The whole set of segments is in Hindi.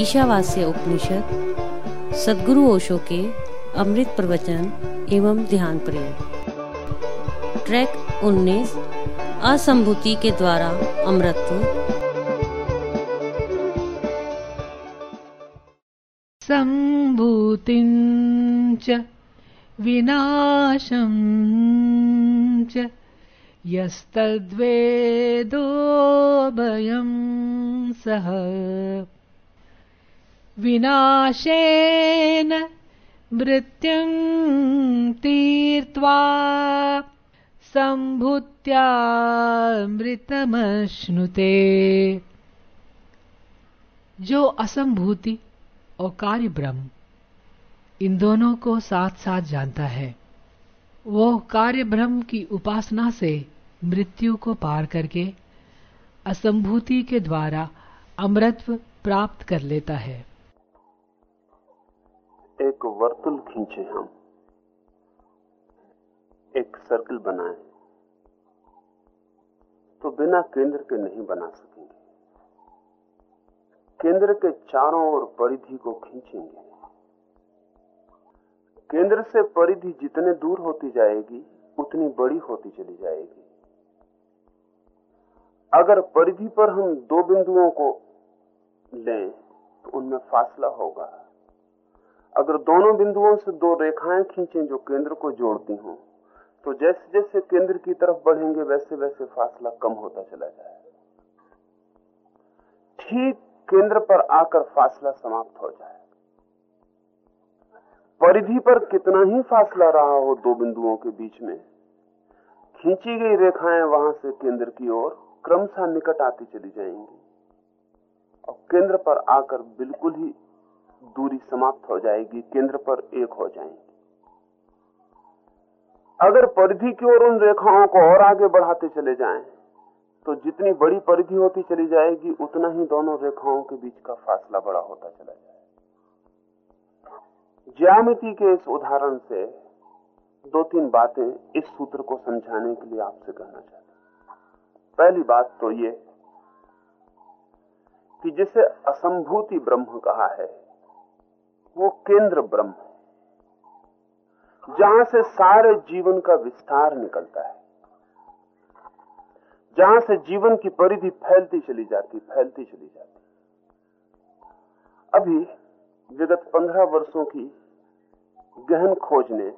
ईशावास्य उपनिषद, सदगुरु ओशो के अमृत प्रवचन एवं ध्यान प्रेम। ट्रैक 19 असंभूति के द्वारा अमृतत्व सम्भूतिं च, विनाशं च यस्तद्वेदोभयं सः विनाशेन मृत्युं तीर्त्वा सम्भूत्यामृतमश्नुते जो असंभूति और कार्य ब्रह्म इन दोनों को साथ साथ जानता है। वो कार्य ब्रह्म की उपासना से मृत्यु को पार करके असंभूति के द्वारा अमृतत्व प्राप्त कर लेता है। एक वर्तुल खींचे हम। एक सर्कल बनाए। तो बिना केंद्र के नहीं बना सकेंगे। केंद्र के चारों ओर परिधि को खींचेंगे। केंद्र से परिधि जितने दूर होती जाएगी, उतनी बड़ी होती चली जाएगी। अगर परिधि पर हम दो बिंदुओं को लें तो उनमें फासला होगा। अगर दोनों बिंदुओं से दो रेखाएँ खींचें जो केंद्र को जोड़ती हों तो जैसे जैसे केंद्र की तरफ़ बढ़ेंगे वैसे वैसे फासला कम होता चला जाए ठीक केंद्र पर आकर फासला समाप्त हो जाए। परिधि पर कितना ही फासला रहा हो दो बिंदुओं के बीच में, खींची गई रेखाएँ वहाँ से केंद्र की ओर क्रमशः निकट आती चली जाएँगी। और केंद्र पर आकर बिल्कुल ही दूरी समाप्त हो जाएगी केंद्र पर एक हो जाएँगी। अगर परिधि की ओर उन रेखाओं को और आगे बढ़ाते चले जाएँ, तो जितनी बड़ी परिधि होती चली जाएगी उतना ही दोनों रेखाओं के बीच का फासला बड़ा होता चला जाएगा। ज्यामिति के इस उदाहरण से दो तीन बातें इस सूत्र को समझाने के लिए आपसे कहना चाहता पहली बात तो ये कि जिसे असंभूति ब्रह्म कहा है वो केंद्र ब्रह्म है। जहाँ से सारे जीवन का विस्तार निकलता है। जहाँ से जीवन की परिधि फैलती चली जाती, फैलती चली जाती। अभी विगत पंद्रह वर्षों की गहन खोज ने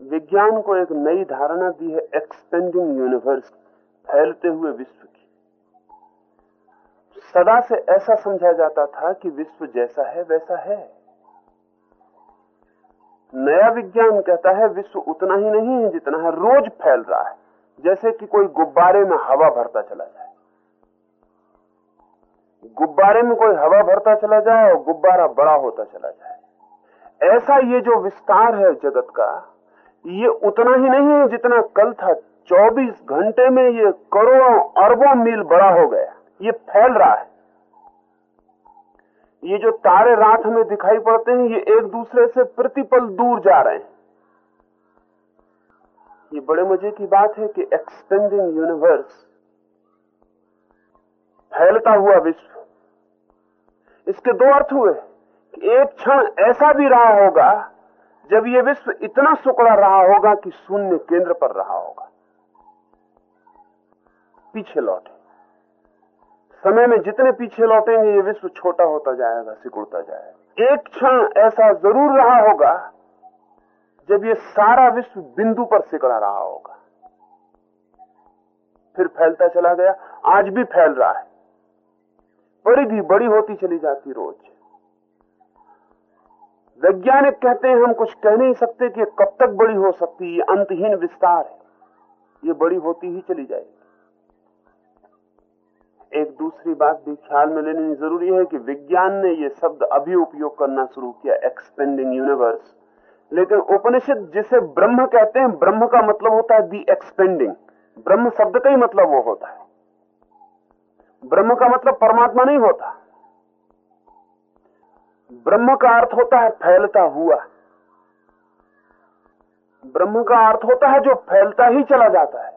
विज्ञान को एक नई धारणा दी है एक्सपेंडिंग यूनिवर्स फैलते हुए विश्व सदा से ऐसा समझा जाता था कि विश्व जैसा है, वैसा है। नया विज्ञान कहता है, विश्व उतना ही नहीं है जितना है, रोज फैल रहा है, जैसे कि कोई गुब्बारे में हवा भरता चला जाए। गुब्बारे में कोई हवा भरता चला जाए और गुब्बारा बड़ा होता चला जाए। ऐसा ये जो विस्तार है जगत का, ये उतना ही नहीं है जितना कल था। 24 घंटे में ये करोड़ों अरबों मील बड़ा हो गया। ये फैल रहा है। ये जो तारे रात में दिखाई पड़ते हैं, ये एक दूसरे से प्रतिपल दूर जा रहे हैं। ये बड़े मज़े की बात है कि एक्सपेंडिंग यूनिवर्स फैलता हुआ विश्व। इसके दो अर्थ हुए कि एक क्षण ऐसा भी रहा होगा, जब ये विश्व इतना सुकड़ा रहा होगा कि शून्य केंद्र पर रहा होगा। पीछे लौटे। समय में जितने पीछे लौटेंगे, ये विश्व छोटा होता जाएगा, सिकुड़ता जाएगा। एक क्षण ऐसा ज़रूर रहा होगा, जब ये सारा विश्व बिंदु पर सिकड़ा रहा होगा। फिर फैलता चला गया, आज भी फैल रहा है। परिधि बड़ी होती चली जाती रोज। वैज्ञानिक कहते हैं, हम कुछ कह नहीं सकते कि कब तक बड़ी हो सकती है अंतहीन विस्तार है। ये बड़ी होती ही चली जाएगी। एक दूसरी बात भी ख्याल में लेनी ज़रूरी है कि विज्ञान ने ये शब्द अभी उपयोग करना शुरू किया एक्सपेंडिंग यूनिवर्स लेकिन उपनिषद जिसे ब्रह्म कहते हैं, ब्रह्म का मतलब होता है दी एक्सपेंडिंग ब्रह्म शब्द का ही मतलब वो होता है। ब्रह्म का मतलब परमात्मा नहीं होता। ब्रह्म का अर्थ होता है फैलता हुआ। ब्रह्म का अर्थ होता है जो फैलता ही चला जाता है।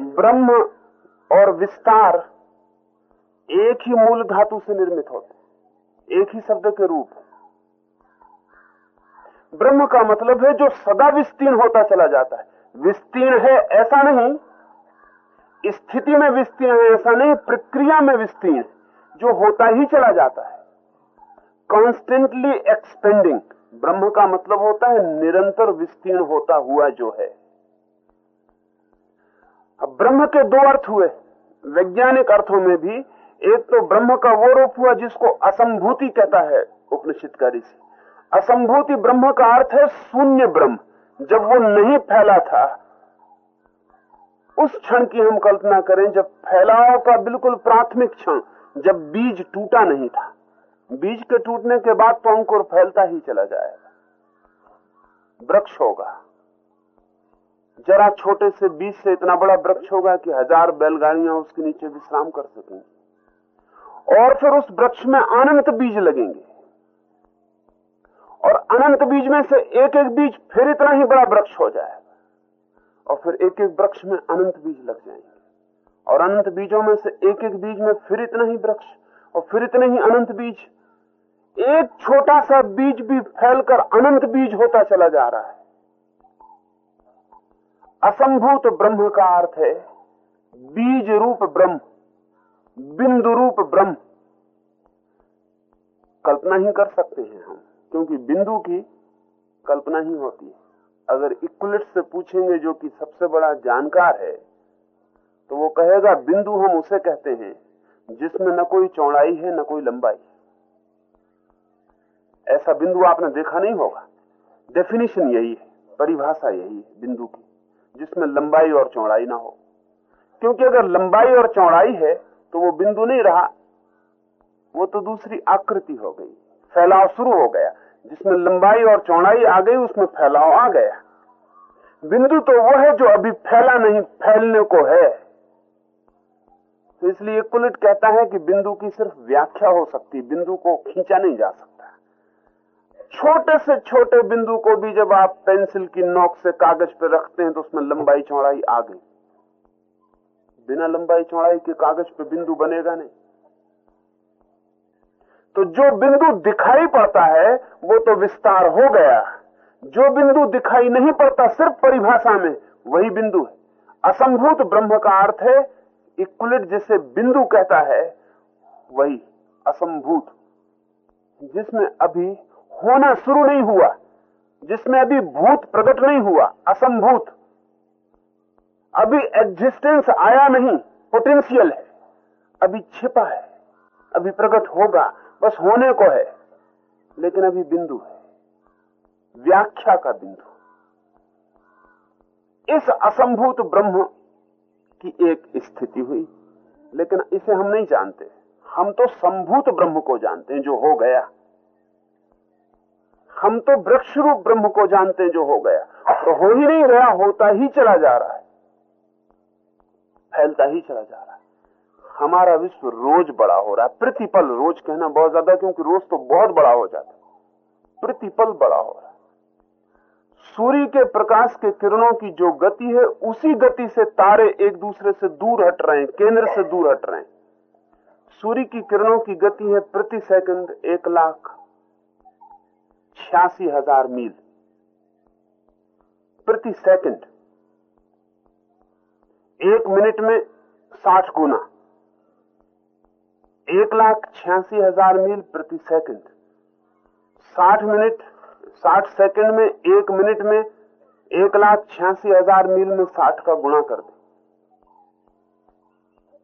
ब्रह्म और विस्तार एक ही मूल धातु से निर्मित होते एक ही शब्द के रूप ब्रह्म का मतलब है जो सदा विस्तीर्ण होता चला जाता है। विस्तीर्ण है ऐसा नहीं, स्थिति में विस्तीर्ण है ऐसा नहीं, प्रक्रिया में विस्तीर्ण जो होता ही चला जाता है। कॉन्स्टेंटली एक्सपेंडिंग ब्रह्म का मतलब होता है निरंतर विस्तीर्ण होता हुआ जो है। अब ब्रह्म के दो अर्थ हुए। वैज्ञानिक अर्थों में भी एक तो ब्रह्म का वो रूप हुआ जिसको असंभूति कहता है उपनिषद ऋषि असंभूति ब्रह्म का अर्थ है शून्य ब्रह्म। जब वो नहीं फैला था, उस क्षण की हम कल्पना करें, जब फैलाव का बिल्कुल प्राथमिक क्षण, जब बीज टूटा नहीं था। बीज के टूटने के बाद तो अंकुर फैलता ही चला जाएगा। वृक्ष होगा। जरा छोटे से बीज से इतना बड़ा वृक्ष होगा कि हज़ार बैलगाड़ियाँ उसके नीचे विश्राम कर सकेंगी। और फिर उस वृक्ष में अनंत बीज लगेंगे। और अनंत बीज में से एक एक बीज फिर इतना ही बड़ा वृक्ष हो जाएगा और फिर एक एक वृक्ष में अनंत बीज लग जाएँगे। और अनंत बीजों में से एक एक बीज में फिर इतना ही वृक्ष, और फिर इतने ही अनंत बीज। एक छोटा सा बीज भी फैलकर अनंत बीज होता चला जा रहा है। असंभूत ब्रह्म का अर्थ है बीज रूप ब्रह्म, बिंदु रूप ब्रह्म। कल्पना ही कर सकते हैं हम, क्योंकि बिंदु की कल्पना ही होती है। अगर इक्वलिट से पूछेंगे जो कि सबसे बड़ा जानकार है तो वो कहेगा, बिंदु हम उसे कहते हैं, जिसमें न कोई चौड़ाई है, न कोई लंबाई। ऐसा बिंदु आपने देखा नहीं होगा। डेफिनेशन यही है, परिभाषा यही है, बिंदु की। जिसमें लंबाई और चौड़ाई ना हो। क्योंकि अगर लंबाई और चौड़ाई है तो वो बिंदु नहीं रहा, वो तो दूसरी आकृति हो गई, फैलाव शुरू हो गया। जिसमें लंबाई और चौड़ाई आ गई, उसमें फैलाव आ गया। बिंदु तो वो है जो अभी फैला नहीं, फैलने को है। तो इसलिए कुलिट कहता है कि बिंदु की सिर्फ़ व्याख्या हो सकती, बिंदु को खींचा नहीं जा सकता। छोटे से छोटे बिंदु को भी जब आप पेंसिल की नोक से कागज़ पर रखते हैं तो उसमें लंबाई चौड़ाई आ गई। बिना लंबाई चौड़ाई के कागज़ पे बिंदु बनेगा नहीं। तो जो बिंदु दिखाई पड़ता है, वो तो विस्तार हो गया। जो बिंदु दिखाई नहीं पड़ता सिर्फ़ परिभाषा में, वही बिंदु है। असंभूत ब्रह्म का अर्थ है, इक्वलिट जिसे बिंदु कहता है, वही असंभूत। जिसमें अभी होना शुरू नहीं हुआ, जिसमें अभी भूत प्रकट नहीं हुआ, असंभूत। अभी एग्जिस्टेंस आया नहीं पोटेंशियल है। अभी छिपा है, अभी प्रकट होगा, बस होने को है, लेकिन अभी बिंदु है, व्याख्या का बिंदु। इस असंभूत ब्रह्म की एक स्थिति हुई, लेकिन इसे हम नहीं जानते। हम तो संभूत ब्रह्म को जानते हैं, जो हो गया। हम तो वृक्ष रूप ब्रह्म को जानते जो हो गया। तो हो ही नहीं रहा, होता ही चला जा रहा है। फैलता ही चला जा रहा है। हमारा विश्व रोज बड़ा हो रहा है। प्रतिपल रोज कहना बहुत ज़्यादा, क्योंकि रोज तो बहुत बड़ा हो जाता है। प्रतिपल बड़ा हो रहा है। सूर्य के प्रकाश के किरणों की जो गति है, उसी गति से तारे एक दूसरे से दूर हट रहे हैं, केंद्र से दूर हट रहे हैं। सूर्य की किरणों की गति है प्रति सेकंड एक लाख। छियासी हज़ार मील। प्रति सेकंड। एक मिनट में साठ गुना। एक लाख छियासी हज़ार मील प्रति सेकंड। साठ मिनट, साठ सेकंड में एक मिनट में एक लाख छियासी हज़ार मील में साठ का गुणा कर दे।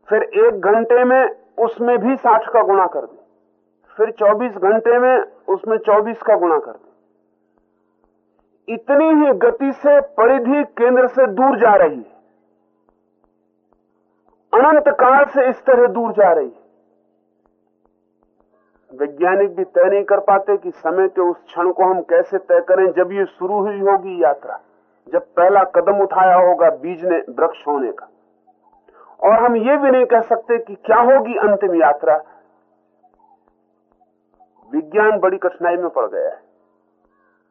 फिर एक घंटे में उसमें भी साठ का गुणा कर दे। फिर 24 घंटे में उसमें 24 का गुणा कर दे। इतनी ही गति से परिधि केंद्र से दूर जा रही है। अनंत काल से इस तरह दूर जा रही है। वैज्ञानिक भी तय नहीं कर पाते कि समय के उस क्षण को हम कैसे तय करें जब ये शुरू हुई होगी यात्रा, जब पहला कदम उठाया होगा बीज ने वृक्ष होने का। और हम ये भी नहीं कह सकते कि क्या होगी अंतिम यात्रा विज्ञान बड़ी कठिनाई में पड़ गया है।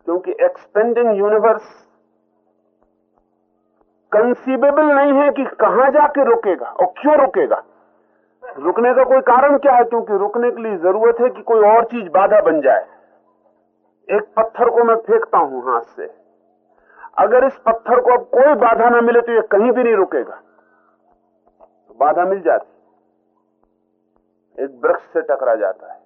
क्योंकि एक्सपेंडिंग यूनिवर्स कंसीबेबल नहीं है कि कहाँ जाके रुकेगा और क्यों रुकेगा। रुकने का कोई कारण क्या है? क्योंकि रुकने के लिए ज़रूरत है कि कोई और चीज़ बाधा बन जाए। एक पत्थर को मैं फेंकता हूँ हाथ से। अगर इस पत्थर को अब कोई बाधा ना मिले तो ये कहीं भी नहीं रुकेगा। तो बाधा मिल जाती। एक वृक्ष से टकरा जाता है।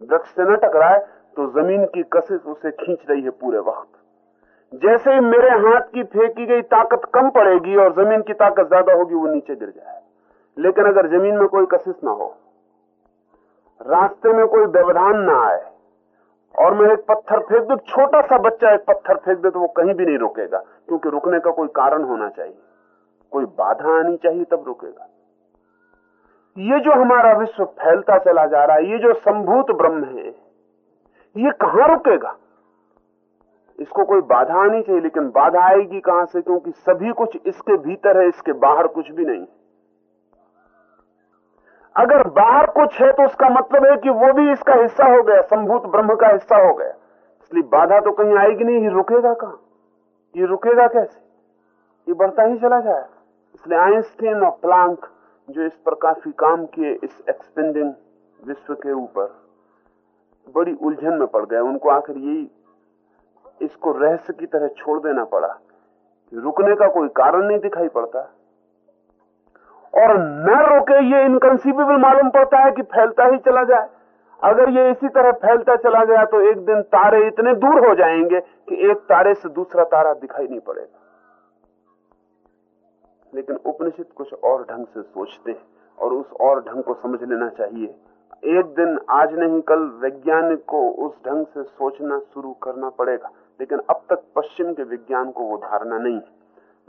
वृक्ष से न टकराए तो ज़मीन की कशिश उसे खींच रही है पूरे वक्त। जैसे ही मेरे हाथ की फेंकी गई ताकत कम पड़ेगी और ज़मीन की ताकत ज़्यादा होगी, वो नीचे गिर जाए। लेकिन अगर ज़मीन में कोई कशिश ना हो, रास्ते में कोई व्यवधान ना आए, और मैं एक पत्थर फेंक दू, छोटा सा बच्चा एक पत्थर फेंक दे तो वो कहीं भी नहीं रुकेगा, क्योंकि रुकने का कोई कारण होना चाहिए। कोई बाधा आनी चाहिए, तब रुकेगा। ये जो हमारा विश्व फैलता चला जा रहा है, ये जो संभूत ब्रह्म है, ये कहाँ रुकेगा? इसको कोई बाधा आनी चाहिए, लेकिन बाधा आएगी कहाँ से? क्योंकि सभी कुछ इसके भीतर है, इसके बाहर कुछ भी नहीं। अगर बाहर कुछ है तो उसका मतलब है कि वो भी इसका हिस्सा हो गया, संभूत ब्रह्म का हिस्सा हो गया। इसलिए बाधा तो कहीं आएगी नहीं, ये रुकेगा कहाँ? ये रुकेगा कैसे? ये बढ़ता ही चला जाए इसलिए आइंस्टीन और प्लांक जो इस पर काफ़ी काम किए इस एक्सपेंडिंग विश्व के ऊपर। बड़ी उलझन में पड़ गए। उनको आखिर यही इसको रहस्य की तरह छोड़ देना पड़ा रुकने का कोई कारण नहीं दिखाई पड़ता। और न रोके ये इनकंसीबल मालूम पड़ता है कि फैलता ही चला जाए। अगर ये इसी तरह फैलता चला गया तो एक दिन तारे इतने दूर हो जाएँगे कि एक तारे से दूसरा तारा दिखाई नहीं पड़ेगा। लेकिन उपनिषद कुछ और ढंग से सोचते हैं और उस और ढंग को समझ लेना चाहिए। एक दिन, आज नहीं, कल वैज्ञानिक को उस ढंग से सोचना शुरू करना पड़ेगा, लेकिन अब तक पश्चिम के विज्ञान को वो धारणा नहीं है।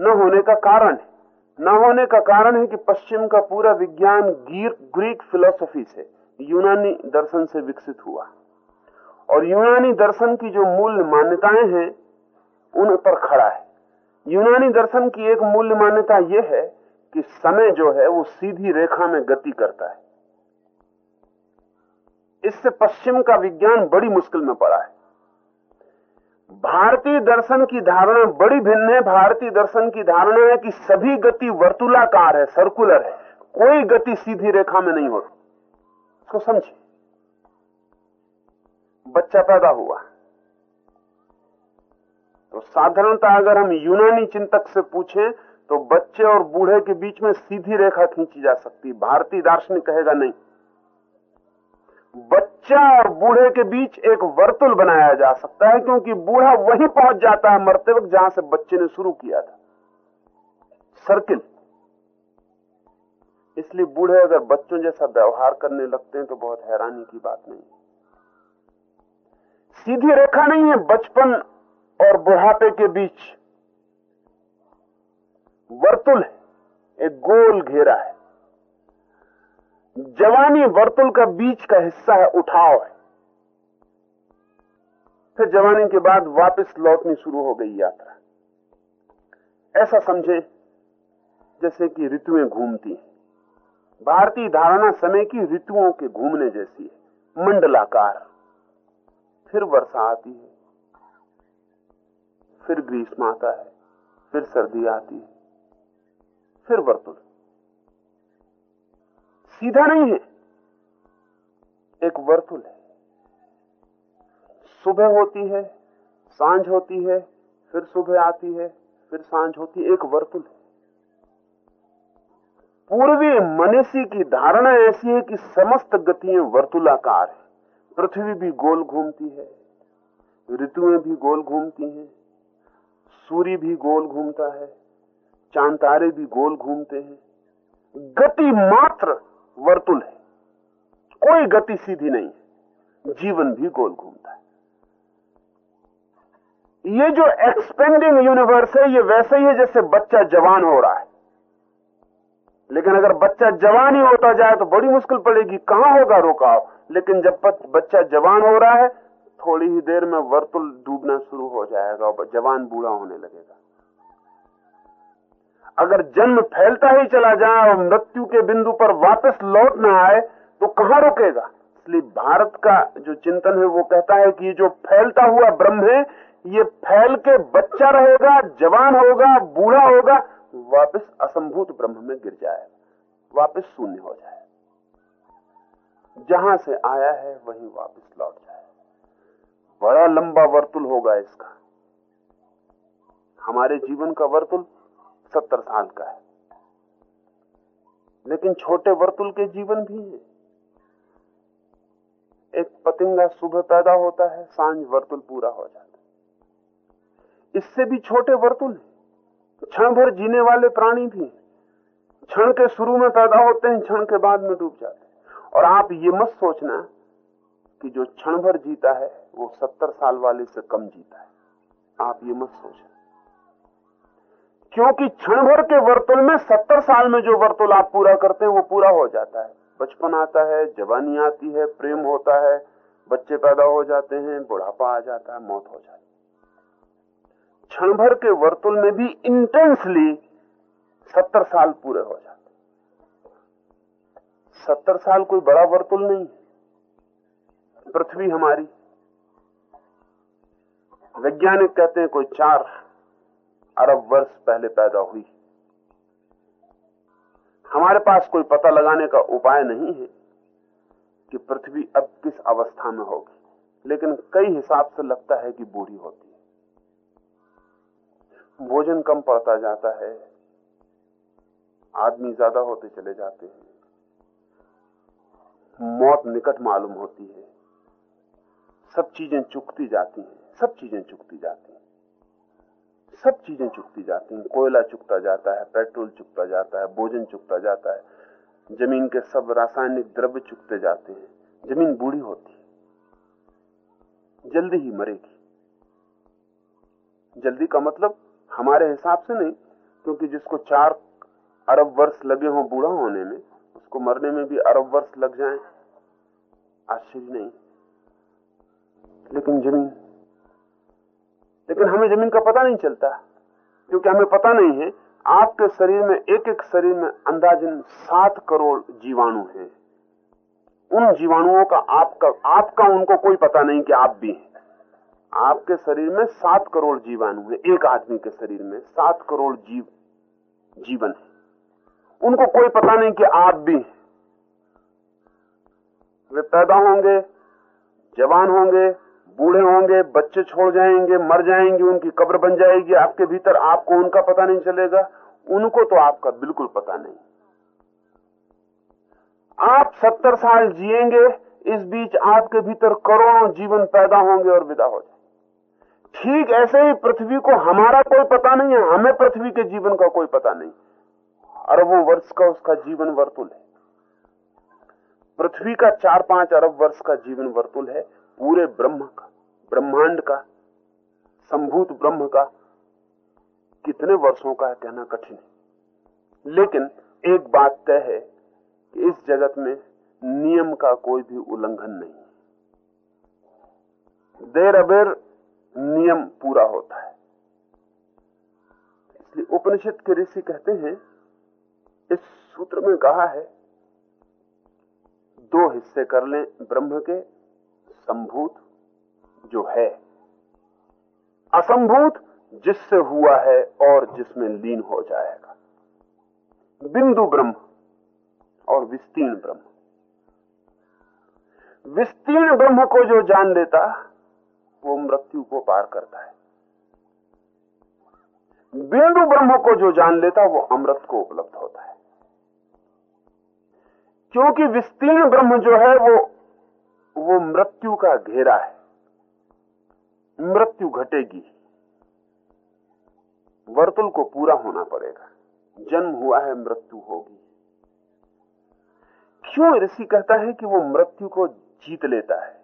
न होने का कारण है, न होने का कारण है कि पश्चिम का पूरा विज्ञान ग्रीक फिलोसफी से, यूनानी दर्शन से विकसित हुआ। और यूनानी दर्शन की जो मूल मान्यताएँ हैं, उन पर खड़ा है। यूनानी दर्शन की एक मूल्य मान्यता यह है कि समय जो है वो सीधी रेखा में गति करता है। इससे पश्चिम का विज्ञान बड़ी मुश्किल में पड़ा है। भारतीय दर्शन की धारणा बड़ी भिन्न है। भारतीय दर्शन की धारणा है कि सभी गति वर्तुलाकार है, सर्कुलर है। कोई गति सीधी रेखा में नहीं होती इसको समझिए। बच्चा पैदा हुआ। तो साधारणतः अगर हम यूनानी चिंतक से पूछें तो बच्चे और बूढ़े के बीच में सीधी रेखा खींची जा सकती भारतीय दार्शनिक कहेगा नहीं। बच्चा और बूढ़े के बीच एक वर्तुल बनाया जा सकता है, क्योंकि बूढ़ा वहीं पहुँच जाता है मरते वक्त जहाँ से बच्चे ने शुरू किया था। सर्किल। इसलिए बूढ़े अगर बच्चों जैसा व्यवहार करने लगते हैं तो बहुत हैरानी की बात नहीं सीधी रेखा नहीं है, बचपन और बुढ़ापे के बीच वर्तुल है, एक गोल घेरा है। जवानी वर्तुल का बीच का हिस्सा है, उठाव है। फिर जवानी के बाद वापस लौटनी शुरू हो गई यात्रा। ऐसा समझे, जैसे कि ऋतुएँ घूमती हैं। भारतीय धारणा समय की ऋतुओं के घूमने जैसी है, मंडलाकार। फिर वर्षा आती है। फिर ग्रीष्म आता है, फिर सर्दी आती है, फिर वर्तुल। सीधा नहीं है, एक वर्तुल है। सुबह होती है, साँझ होती है, फिर सुबह आती है, फिर साँझ होती है, एक वर्तुल है। पूर्वी मनुष्य की धारणा ऐसी है कि समस्त गतियाँ वर्तुलाकार है। पृथ्वी भी गोल घूमती है, ऋतुएँ भी गोल घूमती हैं सूर्य भी गोल घूमता है चाँद तारे भी गोल घूमते हैं। गति मात्र वर्तुल है, कोई गति सीधी नहीं है, जीवन भी गोल घूमता है। ये जो एक्सपेंडिंग यूनिवर्स है, ये वैसे ही है जैसे बच्चा जवान हो रहा है। लेकिन अगर बच्चा जवान ही होता जाए तो बड़ी मुश्किल पड़ेगी, कहाँ होगा, रोकाव? लेकिन जब बच्चा जवान हो रहा है थोड़ी ही देर में वर्तुल डूबना शुरू हो जाएगा और जवान बूढ़ा होने लगेगा। अगर जन्म फैलता ही चला जाए और मृत्यु के बिंदु पर वापस लौट ना आए तो कहाँ रुकेगा? इसलिए भारत का जो चिंतन है, वो कहता है कि ये जो फैलता हुआ ब्रह्म है, ये फैल के बच्चा रहेगा, जवान होगा, बूढ़ा होगा, वापस असंभूत ब्रह्म में गिर जाए वापस शून्य हो जाए जहाँ से आया है, वहीं वापस लौट बड़ा लंबा वर्तुल होगा इसका। हमारे जीवन का वर्तुल सत्तर साल का है। लेकिन छोटे वर्तुल के जीवन भी है। एक पतिंगा सुबह पैदा होता है, साँझ वर्तुल पूरा हो जाता है। इससे भी छोटे वर्तुल क्षण भर जीने वाले प्राणी भी क्षण के शुरू में पैदा होते हैं, क्षण के बाद में डूब जाते हैं। और आप ये मत सोचना कि जो क्षण भर जीता है, वो सत्तर साल वाले से कम जीता है। आप ये मत सोचें। क्योंकि क्षण भर के वर्तुल में सत्तर साल में जो वर्तुल आप पूरा करते हैं, वो पूरा हो जाता है। बचपन आता है, जवानी आती है, प्रेम होता है, बच्चे पैदा हो जाते हैं, बुढ़ापा आ जाता है, मौत हो जाती है। क्षण भर के वर्तुल में भी इंटेंसली सत्तर साल पूरे हो जाते सत्तर साल कोई बड़ा वर्तुल नहीं पृथ्वी हमारी। वैज्ञानिक कहते हैं कोई चार अरब वर्ष पहले पैदा हुई। हमारे पास कोई पता लगाने का उपाय नहीं है कि पृथ्वी अब किस अवस्था में होगी, लेकिन कई हिसाब से लगता है कि बूढ़ी होती है। भोजन कम पड़ता जाता है, आदमी ज़्यादा होते चले जाते हैं, मौत निकट मालूम होती है। सब चीज़ें चुकती जाती हैं, सब चीज़ें चुकती जाती हैं। सब चीज़ें चुकती जाती हैं। कोयला चुकता जाता है, पेट्रोल चुकता जाता है, भोजन चुकता जाता है। ज़मीन के सब रासायनिक द्रव्य चुकते जाते हैं। ज़मीन बूढ़ी होती है। जल्दी ही मरेगी। जल्दी का मतलब हमारे हिसाब से नहीं, क्योंकि जिसको चार अरब वर्ष लगे हों बूढ़ा होने में, उसको मरने में भी अरब वर्ष लग जाए। आश्चर्य नहीं। लेकिन ज़मीन। लेकिन हमें ज़मीन का पता नहीं चलता, क्योंकि हमें पता नहीं है, आपके शरीर में एक एक शरीर में अंदाजन सात करोड़ जीवाणु हैं। उन जीवाणुओं का आपका आपका उनको कोई पता नहीं कि आप भी हैं। आपके शरीर में सात करोड़ जीवाणु हैं, एक आदमी के शरीर में सात करोड़ जीव, जीवन है। उनको कोई पता नहीं कि आप भी हैं। वे पैदा होंगे, जवान होंगे बूढ़े होंगे, बच्चे छोड़ जाएँगे, मर जाएँगे, उनकी कब्र बन जाएगी, आपके भीतर आपको उनका पता नहीं चलेगा। उनको तो आपका बिल्कुल पता नहीं। आप सत्तर साल जिएँगे, इस बीच आपके भीतर करोड़ों जीवन पैदा होंगे और विदा हो जाए ठीक ऐसे ही पृथ्वी को हमारा कोई पता नहीं है, हमें पृथ्वी के जीवन का कोई पता नहीं। अरबों वर्ष का उसका जीवन वर्तुल है। पृथ्वी का चार पाँच अरब वर्ष का जीवन वर्तुल है। पूरे ब्रह्म का, ब्रह्मांड का, संभूत ब्रह्म का कितने वर्षों का है कहना कठिन है। लेकिन एक बात तय है कि इस जगत में नियम का कोई भी उल्लंघन नहीं देर अबेर नियम पूरा होता है। इसलिए उपनिषद के ऋषि कहते हैं, इस सूत्र में कहा है, दो हिस्से कर लें ब्रह्म के संभूत जो है। असंभूत जिससे हुआ है और जिसमें लीन हो जाएगा। बिंदु ब्रह्म और विस्तीर्ण ब्रह्म। विस्तीर्ण ब्रह्म को जो जान लेता, वो मृत्यु को पार करता है। बिंदु ब्रह्म को जो जान लेता, वो अमृत को उपलब्ध होता है। क्योंकि विस्तीर्ण ब्रह्म जो है, वो वो मृत्यु का घेरा है। मृत्यु घटेगी। वर्तुल को पूरा होना पड़ेगा। जन्म हुआ है, मृत्यु होगी। क्यों ऋषि कहता है कि वो मृत्यु को जीत लेता है?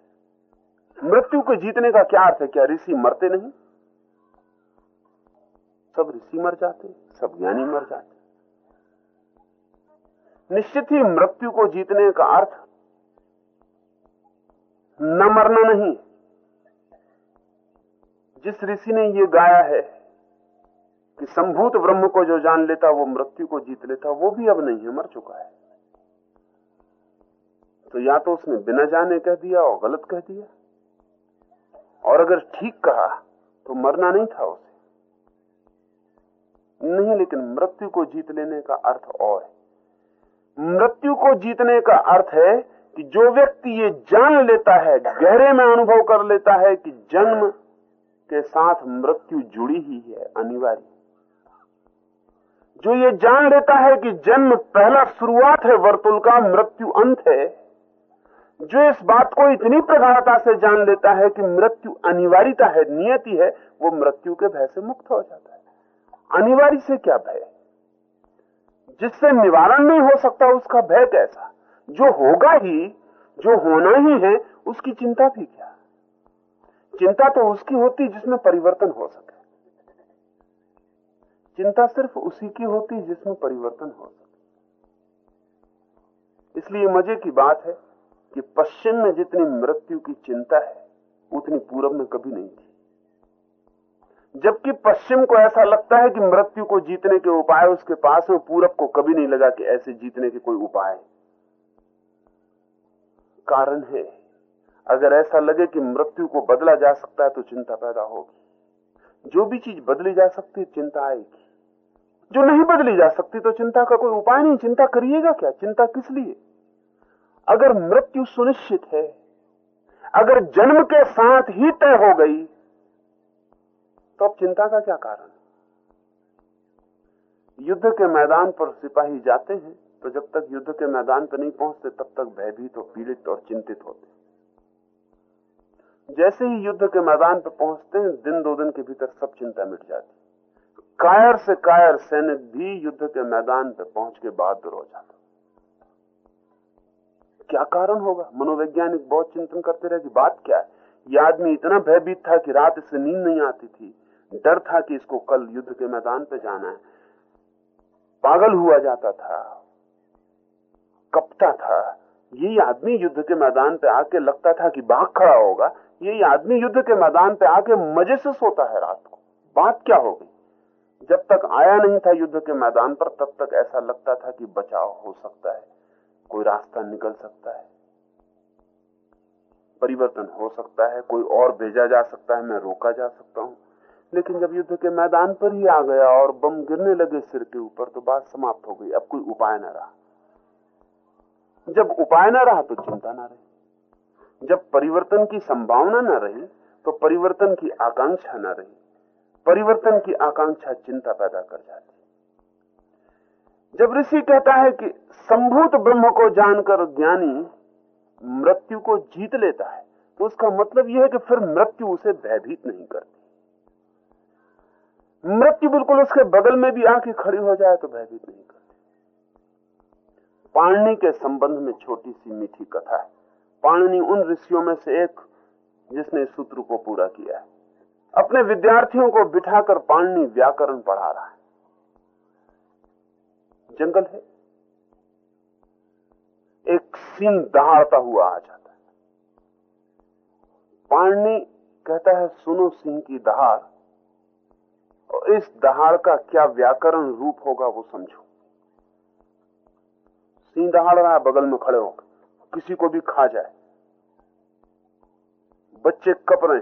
मृत्यु को जीतने का क्या अर्थ है? क्या ऋषि मरते नहीं? सब ऋषि मर जाते, सब ज्ञानी मर जाते। निश्चित ही मृत्यु को जीतने का अर्थ न मरना नहीं। जिस ऋषि ने ये गाया है कि संभूत ब्रह्म को जो जान लेता, वो मृत्यु को जीत लेता, वो भी अब नहीं है, मर चुका है। तो या तो उसने बिना जाने कह दिया और गलत कह दिया। और अगर ठीक कहा तो मरना नहीं था उसे। नहीं, लेकिन मृत्यु को जीत लेने का अर्थ और है। मृत्यु को जीतने का अर्थ है कि जो व्यक्ति ये जान लेता है, गहरे में अनुभव कर लेता है कि जन्म के साथ मृत्यु जुड़ी ही है, अनिवार्य। जो ये जान लेता है कि जन्म पहला शुरुआत है, वर्तुल का मृत्यु अंत है, जो इस बात को इतनी प्रगाढ़ता से जान लेता है कि मृत्यु अनिवार्यता है, नियति है, वो मृत्यु के भय से मुक्त हो जाता है। अनिवार्य से क्या भय? जिससे निवारण नहीं हो सकता, उसका भय कैसा? जो होगा ही, जो होना ही है, उसकी चिंता भी क्या? चिंता तो उसकी होती जिसमें परिवर्तन हो सके। चिंता सिर्फ़ उसी की होती जिसमें परिवर्तन हो सके। इसलिए मज़े की बात है कि पश्चिम में जितनी मृत्यु की चिंता है, उतनी पूरब में कभी नहीं थी। जबकि पश्चिम को ऐसा लगता है कि मृत्यु को जीतने के उपाय उसके पास है पूरब को कभी नहीं लगा कि ऐसे जीतने के कोई उपाय कारण है। अगर ऐसा लगे कि मृत्यु को बदला जा सकता है तो चिंता पैदा होगी। जो भी चीज़ बदली जा सकती है चिंता आएगी। जो नहीं बदली जा सकती तो चिंता का कोई उपाय नहीं। चिंता करिएगा क्या? चिंता किस लिए? अगर मृत्यु सुनिश्चित है, अगर जन्म के साथ ही तय हो गई तो अब चिंता का क्या कारण? युद्ध के मैदान पर सिपाही जाते हैं। तो जब तक युद्ध के मैदान पर नहीं पहुँचते, तब तक भयभीत और पीड़ित और चिंतित होते जैसे ही युद्ध के मैदान पर पहुँचते हैं, दिन दो दिन के भीतर सब चिंता मिट जाती कायर से कायर सैनिक भी युद्ध के मैदान पर पहुँच के बहादुर हो जाता क्या कारण होगा? मनोवैज्ञानिक बहुत चिंतन करते रहे कि बात क्या है? यह आदमी इतना भयभीत था कि रात इसे नींद नहीं आती थी। डर था कि इसको कल युद्ध के मैदान पर जाना है। पागल हुआ जाता था कपता था। यही आदमी युद्ध के मैदान पे आके लगता था कि बाघ खड़ा होगा। यही आदमी युद्ध के मैदान पे आके मज़े से सोता है रात को। बात क्या हो गई? जब तक आया नहीं था युद्ध के मैदान पर, तब तक ऐसा लगता था कि बचाव हो सकता है। कोई रास्ता निकल सकता है। परिवर्तन हो सकता है। कोई और भेजा जा सकता है। मैं रोका जा सकता हूँ। लेकिन जब युद्ध के मैदान पर ही आ गया और बम गिरने लगे सिर के ऊपर तो बात समाप्त हो गई। अब कोई उपाय न रहा। जब उपाय ना रहा तो चिंता ना रही। जब परिवर्तन की संभावना ना रही तो परिवर्तन की आकांक्षा ना रही। परिवर्तन की आकांक्षा चिंता पैदा कर जाती जब ऋषि कहता है कि संभूत ब्रह्म को जानकर ज्ञानी मृत्यु को जीत लेता है तो उसका मतलब यह है कि फिर मृत्यु उसे भयभीत नहीं करती। मृत्यु बिल्कुल उसके बगल में भी आके खड़ी हो जाए तो भयभीत नहीं पाणनी के संबंध में छोटी सी मीठी कथा है। पाणनी उन ऋषियों में से एक, जिसने सूत्र को पूरा किया है। अपने विद्यार्थियों को बिठाकर पाणनी व्याकरण पढ़ा रहा है। जंगल है। एक सिंह दहाड़ता हुआ आ जाता है। पाणनी कहता है, सुनो सिंह की दहाड़, और इस दहाड़ का क्या व्याकरण रूप होगा वो समझो। दहाड़ रहा है बगल में खड़े होकर, किसी को भी खा जाए। बच्चे कप रहे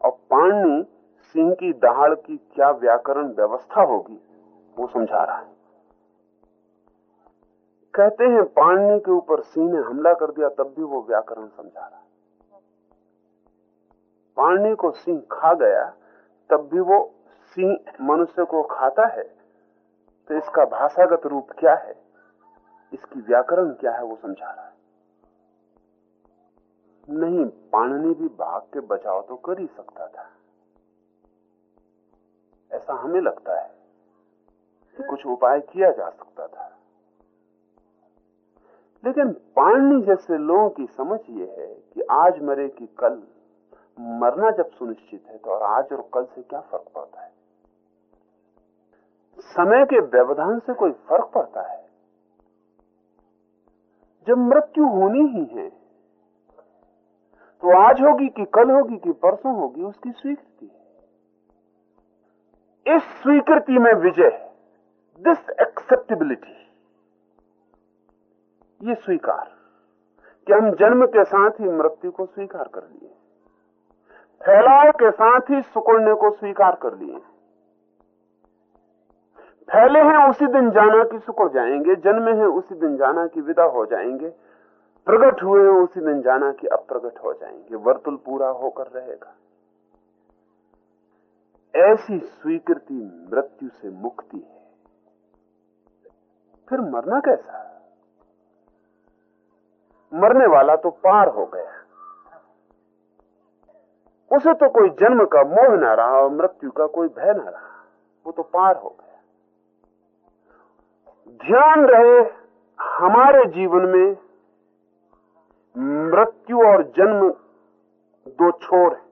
और पाणनी सिंह की दहाड़ की क्या व्याकरण व्यवस्था होगी, वो समझा रहा है। कहते हैं, पाणनी के ऊपर सिंह ने हमला कर दिया, तब भी वो व्याकरण समझा रहा है। पाणनी को सिंह खा गया, तब भी वो सिंह मनुष्य को खाता है तो इसका भाषागत रूप क्या है? इसकी व्याकरण क्या है वो समझा रहा है। नहीं, पाणनी भी भाग के बचाव तो कर ही सकता था। ऐसा हमें लगता है कि कुछ उपाय किया जा सकता था। लेकिन पाणनी जैसे लोगों की समझ ये है कि आज मरे कि कल मरना जब सुनिश्चित है तो और आज और कल से क्या फ़र्क पड़ता है? समय के व्यवधान से कोई फ़र्क पड़ता है? जब मृत्यु होनी ही है तो आज होगी कि कल होगी कि परसों होगी, उसकी स्वीकृति इस स्वीकृति में विजय दिस एक्सेप्टेबिलिटी ये स्वीकार कि हम जन्म के साथ ही मृत्यु को स्वीकार कर लिए फैलाव के साथ ही सुकुड़ने को स्वीकार कर लिए फैले हैं उसी दिन जाना की सुकुड़ जाएँगे, जन्मे हैं उसी दिन जाना की विदा हो जाएँगे, प्रकट हुए हैं उसी दिन जाना कि अब प्रकट हो जाएँगे, वर्तुल पूरा होकर रहेगा। ऐसी स्वीकृति मृत्यु से मुक्ति है। फिर मरना कैसा? मरने वाला तो पार हो गया। उसे तो कोई जन्म का मोह ना रहा और मृत्यु का कोई भय ना रहा, वो तो पार हो गया। ध्यान रहे हमारे जीवन में मृत्यु और जन्म दो छोर है।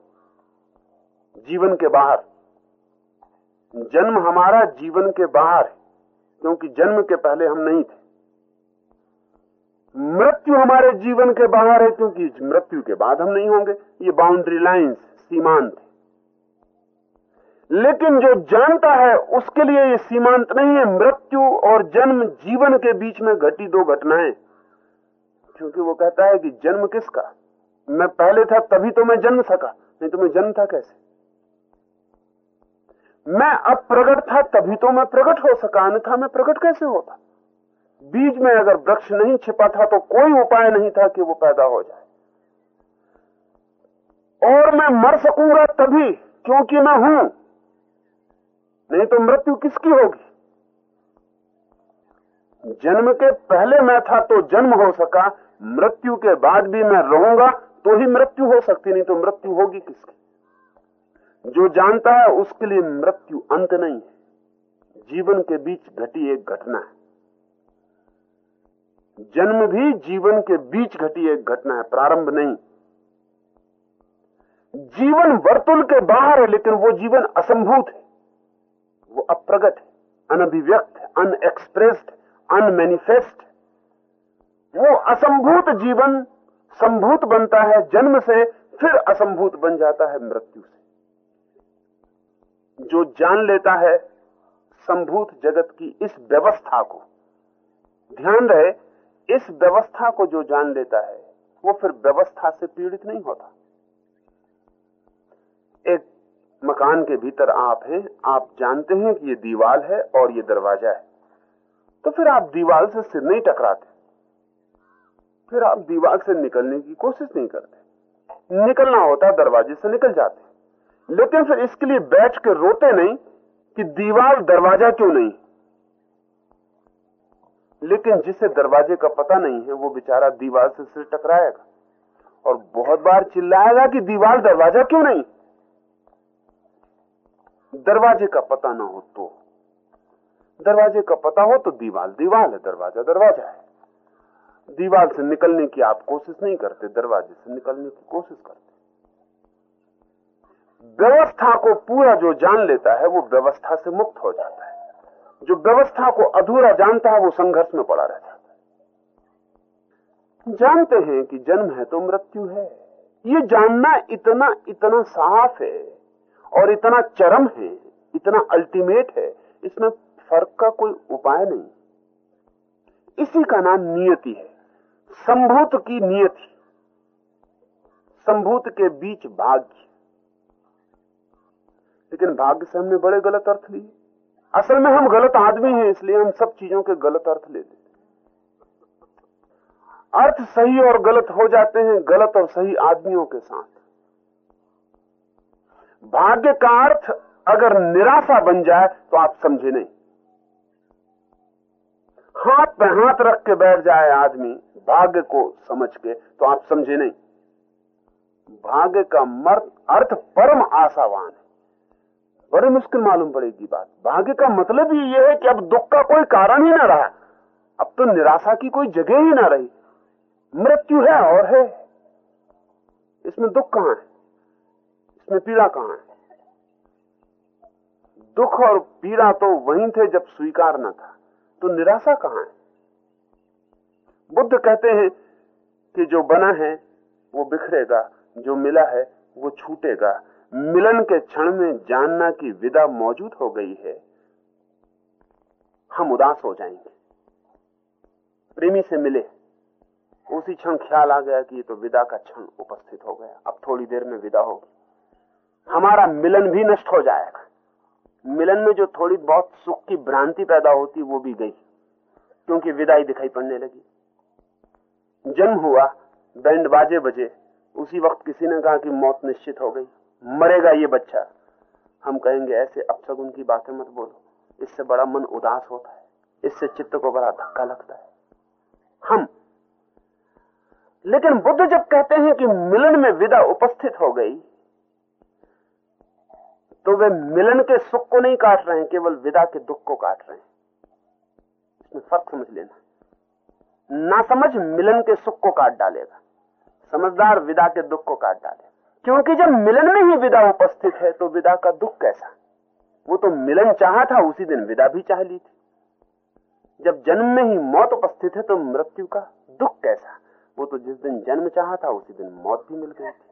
जीवन के बाहर। जन्म हमारा जीवन के बाहर है, क्योंकि जन्म के पहले हम नहीं थे। मृत्यु हमारे जीवन के बाहर है, क्योंकि मृत्यु के बाद हम नहीं होंगे। ये बाउंड्री लाइंस सीमांत है। लेकिन जो जानता है, उसके लिए ये सीमांत नहीं है। मृत्यु और जन्म जीवन के बीच में घटी दो घटनाएँ। क्योंकि वो कहता है कि जन्म किसका? मैं पहले था, तभी तो मैं जन्म सका। नहीं तो मैं जन्म था कैसे? मैं अब प्रकट था, तभी तो मैं प्रकट हो सका। अन्यथा मैं प्रकट कैसे होता? बीज में अगर वृक्ष नहीं छिपा था तो कोई उपाय नहीं था कि वो पैदा हो जाए। और मैं मर सकूँगा तभी, क्योंकि मैं हूँ। नहीं तो मृत्यु किसकी होगी? जन्म के पहले मैं था तो जन्म हो सका, मृत्यु के बाद भी मैं रहूँगा तो ही मृत्यु हो सकती, नहीं तो मृत्यु होगी किसकी? जो जानता है उसके लिए मृत्यु अंत नहीं है। जीवन के बीच घटी एक घटना है। जन्म भी जीवन के बीच घटी एक घटना है, प्रारंभ नहीं। जीवन वर्तुल के बाहर है, लेकिन वो जीवन असंभूत है। वो अप्रगट है, अनभिव्यक्त है अनएक्सप्रेस्ड अनमेनिफेस्ट वो असंभूत जीवन संभूत बनता है, जन्म से फिर असंभूत बन जाता है मृत्यु से। जो जान लेता है संभूत जगत की इस व्यवस्था को, ध्यान रहे, इस व्यवस्था को जो जान लेता है, वो फिर व्यवस्था से पीड़ित नहीं होता। एक मकान के भीतर आप हैं, आप जानते हैं कि ये दीवाल है और ये दरवाज़ा है। तो फिर आप दीवाल से सिर नहीं टकराते। फिर आप दीवार से निकलने की कोशिश नहीं करते। निकलना होता दरवाजे से निकल जाते। लेकिन फिर इसके लिए बैठ के रोते नहीं कि दीवार दरवाज़ा क्यों नहीं? लेकिन जिसे दरवाजे का पता नहीं है, वो बेचारा दीवार से सिर टकराएगा और बहुत बार चिल्लाएगा कि दीवार दरवाज़ा क्यों नहीं? दरवाजे का पता ना हो तो। दरवाजे का पता हो तो दीवार दीवाल है दरवाज़ा दरवाज़ा है। दीवाल से निकलने की आप कोशिश नहीं करते, दरवाजे से निकलने की कोशिश करते। व्यवस्था को पूरा जो जान लेता है, वो व्यवस्था से मुक्त हो जाता है। जो व्यवस्था को अधूरा जानता है, वो संघर्ष में पड़ा रह जाता है। जानते हैं कि जन्म है तो मृत्यु है। ये जानना इतना इतना साफ़ है। और इतना चरम है, इतना अल्टीमेट है, इसमें फ़र्क का कोई उपाय नहीं। इसी का नाम नियति है, संभूत की नियति, संभूत के बीच भाग्य। लेकिन भाग्य से हमने बड़े गलत अर्थ लिए। असल में हम गलत आदमी हैं, इसलिए हम सब चीज़ों के गलत अर्थ ले लेते अर्थ सही और गलत हो जाते हैं, गलत और सही आदमियों के साथ। भाग्य का अर्थ अगर निराशा बन जाए तो आप समझे नहीं। हाथ पे हाथ रख के बैठ जाए आदमी, भाग्य को समझ के तो आप समझे नहीं। भाग्य का मर्द अर्थ परम आशावान है। बड़ी मुश्किल मालूम पड़ेगी बात। भाग्य का मतलब ही यह है कि अब दुख का कोई कारण ही ना रहा। अब तो निराशा की कोई जगह ही ना रही। मृत्यु है और है। इसमें दुख कहाँ है? इसमें पीड़ा कहाँ है? दुख और पीड़ा तो वहीं थे जब स्वीकार न था। तो निराशा कहाँ है? बुद्ध कहते हैं कि जो बना है, वो बिखरेगा, जो मिला है, वो छूटेगा। मिलन के क्षण में जानना की विदा मौजूद हो गई है। हम उदास हो जाएँगे। प्रेमी से मिले। उसी क्षण ख्याल आ गया कि ये तो विदा का क्षण उपस्थित हो गया। अब थोड़ी देर में विदा होगी। हमारा मिलन भी नष्ट हो जाएगा। मिलन में जो थोड़ी बहुत सुख की भ्रांति पैदा होती, वो भी गई। क्योंकि विदाई दिखाई पड़ने लगी। जन्म हुआ, बैंड बाजे बजे। उसी वक्त किसी ने कहा कि मौत निश्चित हो गई। मरेगा ये बच्चा। हम कहेंगे, ऐसे अब अपसगुन की बातें मत बोलो। इससे बड़ा मन उदास होता है। इससे चित्त को बड़ा धक्का लगता है। हम। लेकिन बुद्ध जब कहते हैं कि मिलन में विदा उपस्थित हो गई तो वे मिलन के सुख को नहीं काट रहे हैं, केवल विदा के दुख को काट रहे हैं। इसमें फ़र्क समझ लेना। ना समझ मिलन के सुख को काट डालेगा, समझदार विदा के दुख को काट डालेगा। क्योंकि जब मिलन में ही विदा उपस्थित है तो विदा का दुख कैसा? वो तो मिलन चाहा था, उसी दिन विदा भी चाह ली थी। जब जन्म में ही मौत उपस्थित है तो मृत्यु का दुख कैसा? वो तो जिस दिन जन्म चाहा था, उसी दिन मौत भी मिल गई थी।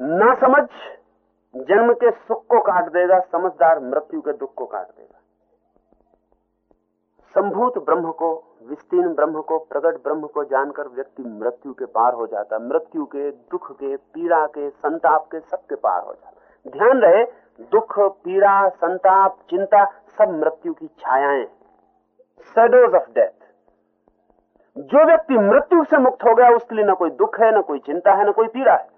ना समझ जन्म के सुख को काट देगा, समझदार मृत्यु के दुख को काट देगा। संभूत ब्रह्म को, विस्तीर्ण ब्रह्म को प्रकट ब्रह्म को जानकर व्यक्ति मृत्यु के पार हो जाता मृत्यु के, दुख के, पीड़ा के, संताप के सबके पार हो जाता ध्यान रहे, दुख, पीड़ा, संताप, चिंता सब मृत्यु की छायाएँ शेडोज ऑफ़ डेथ जो व्यक्ति मृत्यु से मुक्त हो गया, उसके लिए ना कोई दुख है, ना कोई चिंता है, ना कोई पीड़ा है।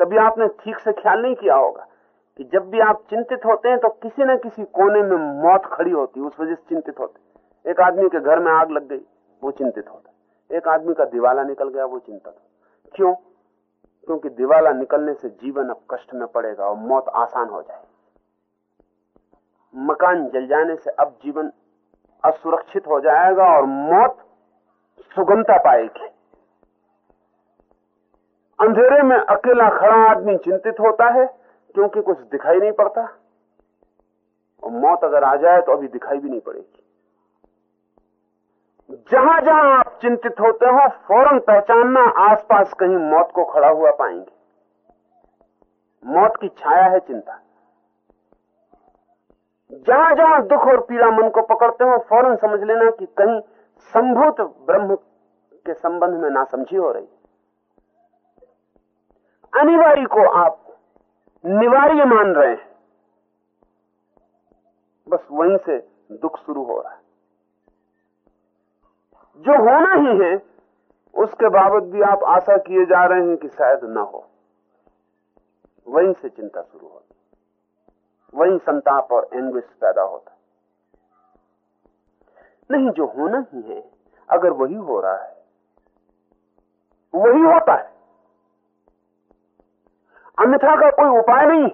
कभी आपने ठीक से ख्याल नहीं किया होगा कि जब भी आप चिंतित होते हैं तो किसी न किसी कोने में मौत खड़ी होती है, उस वजह से चिंतित होते एक आदमी के घर में आग लग गई, वो चिंतित होता एक आदमी का दिवाला निकल गया, वो चिंतित क्यों? क्योंकि दिवाला निकलने से जीवन अब कष्ट में पड़ेगा और मौत आसान हो जाएगी। मकान जल जाने से अब जीवन असुरक्षित हो जाएगा और मौत सुगमता पाएगी। अंधेरे में अकेला खड़ा आदमी चिंतित होता है, क्योंकि कुछ दिखाई नहीं पड़ता। और मौत अगर आ जाए तो अभी दिखाई भी नहीं पड़ेगी। जहाँ जहाँ आप चिंतित होते हो, फ़ौरन पहचानना आसपास कहीं मौत को खड़ा हुआ पाएँगे। मौत की छाया है चिंता। जहाँ जहाँ दुख और पीड़ा मन को पकड़ते हो, फ़ौरन समझ लेना कि कहीं संभूत ब्रह्म के संबंध में नासमझी हो रही अनिवार्य को आप निवार्य मान रहे हैं। बस वहीं से दुख शुरू हो रहा है। जो होना ही है, उसके बाबत भी आप आशा किए जा रहे हैं कि शायद न हो। वहीं से चिंता शुरू होती वहीं संताप और एंग्विश पैदा होता नहीं, जो होना ही है, अगर वही हो रहा है, वही होता है। अन्यथा का कोई उपाय नहीं।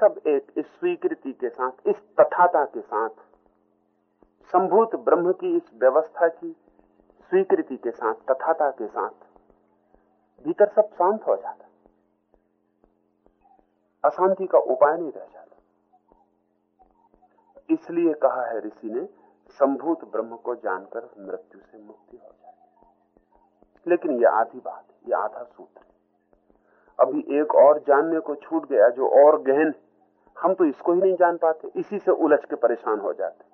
तब एक स्वीकृति के साथ, इस तथाता के साथ, संभूत ब्रह्म की इस व्यवस्था की स्वीकृति के साथ, तथाता के साथ, भीतर सब शांत हो जाता। अशांति का उपाय नहीं रह जाता। इसलिए कहा है ऋषि ने, संभूत ब्रह्म को जानकर मृत्यु से मुक्ति हो जाती लेकिन यह आधी बात, यह आधा सूत्र। अभी एक और जानने को छूट गया जो और गहन हम तो इसको ही नहीं जान पाते, इसी से उलझ के परेशान हो जाते।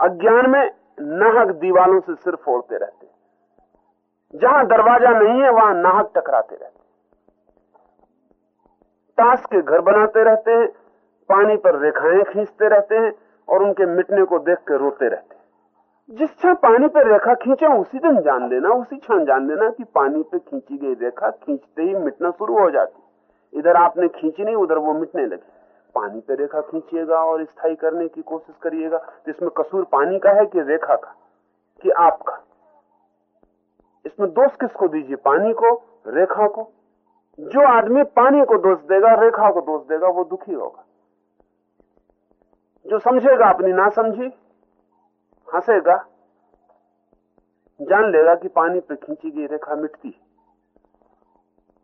अज्ञान में नाहक दीवालों से सिर फोड़ते रहते। जहाँ दरवाज़ा नहीं है, वहाँ नाहक टकराते रहते। ताश के घर बनाते रहते हैं, पानी पर रेखाएँ खींचते रहते हैं और उनके मिटने को देख के रोते रहते हैं। जिस क्षण पानी पर रेखा खींचे, उसी दिन जान लेना, उसी क्षण जान लेना कि पानी पे खींची गई रेखा खींचते ही मिटना शुरू हो जाती इधर आपने खींची नहीं, उधर वो मिटने लगी। पानी पे रेखा खींचिएगा और स्थायी करने की कोशिश करिएगा। तो इसमें कसूर पानी का है कि रेखा का? कि आपका? इसमें दोष किसको दीजिए? पानी को? रेखा को? जो आदमी पानी को दोष देगा, रेखा को दोष देगा, वो दुखी होगा। जो समझेगा, अपनी ना समझी हंसेगा। जान लेगा कि पानी पर खींची गई रेखा मिटती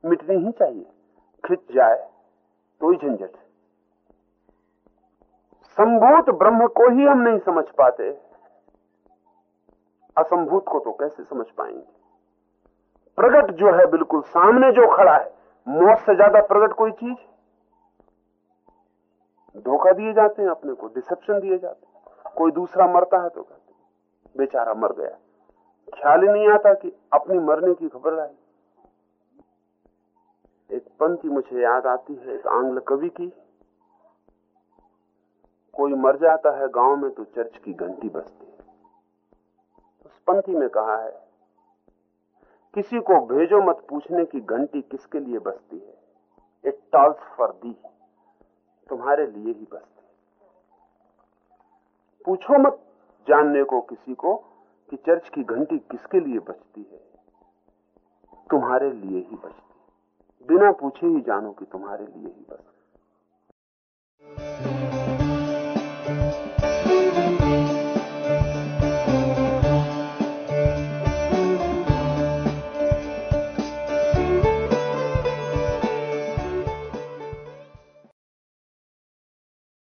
मिटनी ही चाहिए। खिंच जाए तो ही झंझट संभूत ब्रह्म को ही हम नहीं समझ पाते। असंभूत को तो कैसे समझ पाएँगे? प्रगट जो है बिल्कुल सामने जो खड़ा है, मौत से ज़्यादा प्रगट कोई चीज़? धोखा दिए जाते हैं, अपने को डिसेप्शन दिए जाते हैं। कोई दूसरा मरता है तो कहते बेचारा मर गया। ख्याल ही नहीं आता कि अपनी मरने की खबर आई। एक पंक्ति मुझे याद आती है, एक आंग्ल कवि की, कोई मर जाता है गाँव में तो चर्च की घंटी बजती है। पंक्ति में कहा है, किसी को भेजो मत पूछने की घंटी किसके लिए बसती है? इट टॉल्स फॉर दी तुम्हारे लिए ही बसती पूछो मत, जानने को किसी को कि चर्च की घंटी किसके लिए बजती है। तुम्हारे लिए ही बजती बिना पूछे ही जानो कि तुम्हारे लिए ही बजती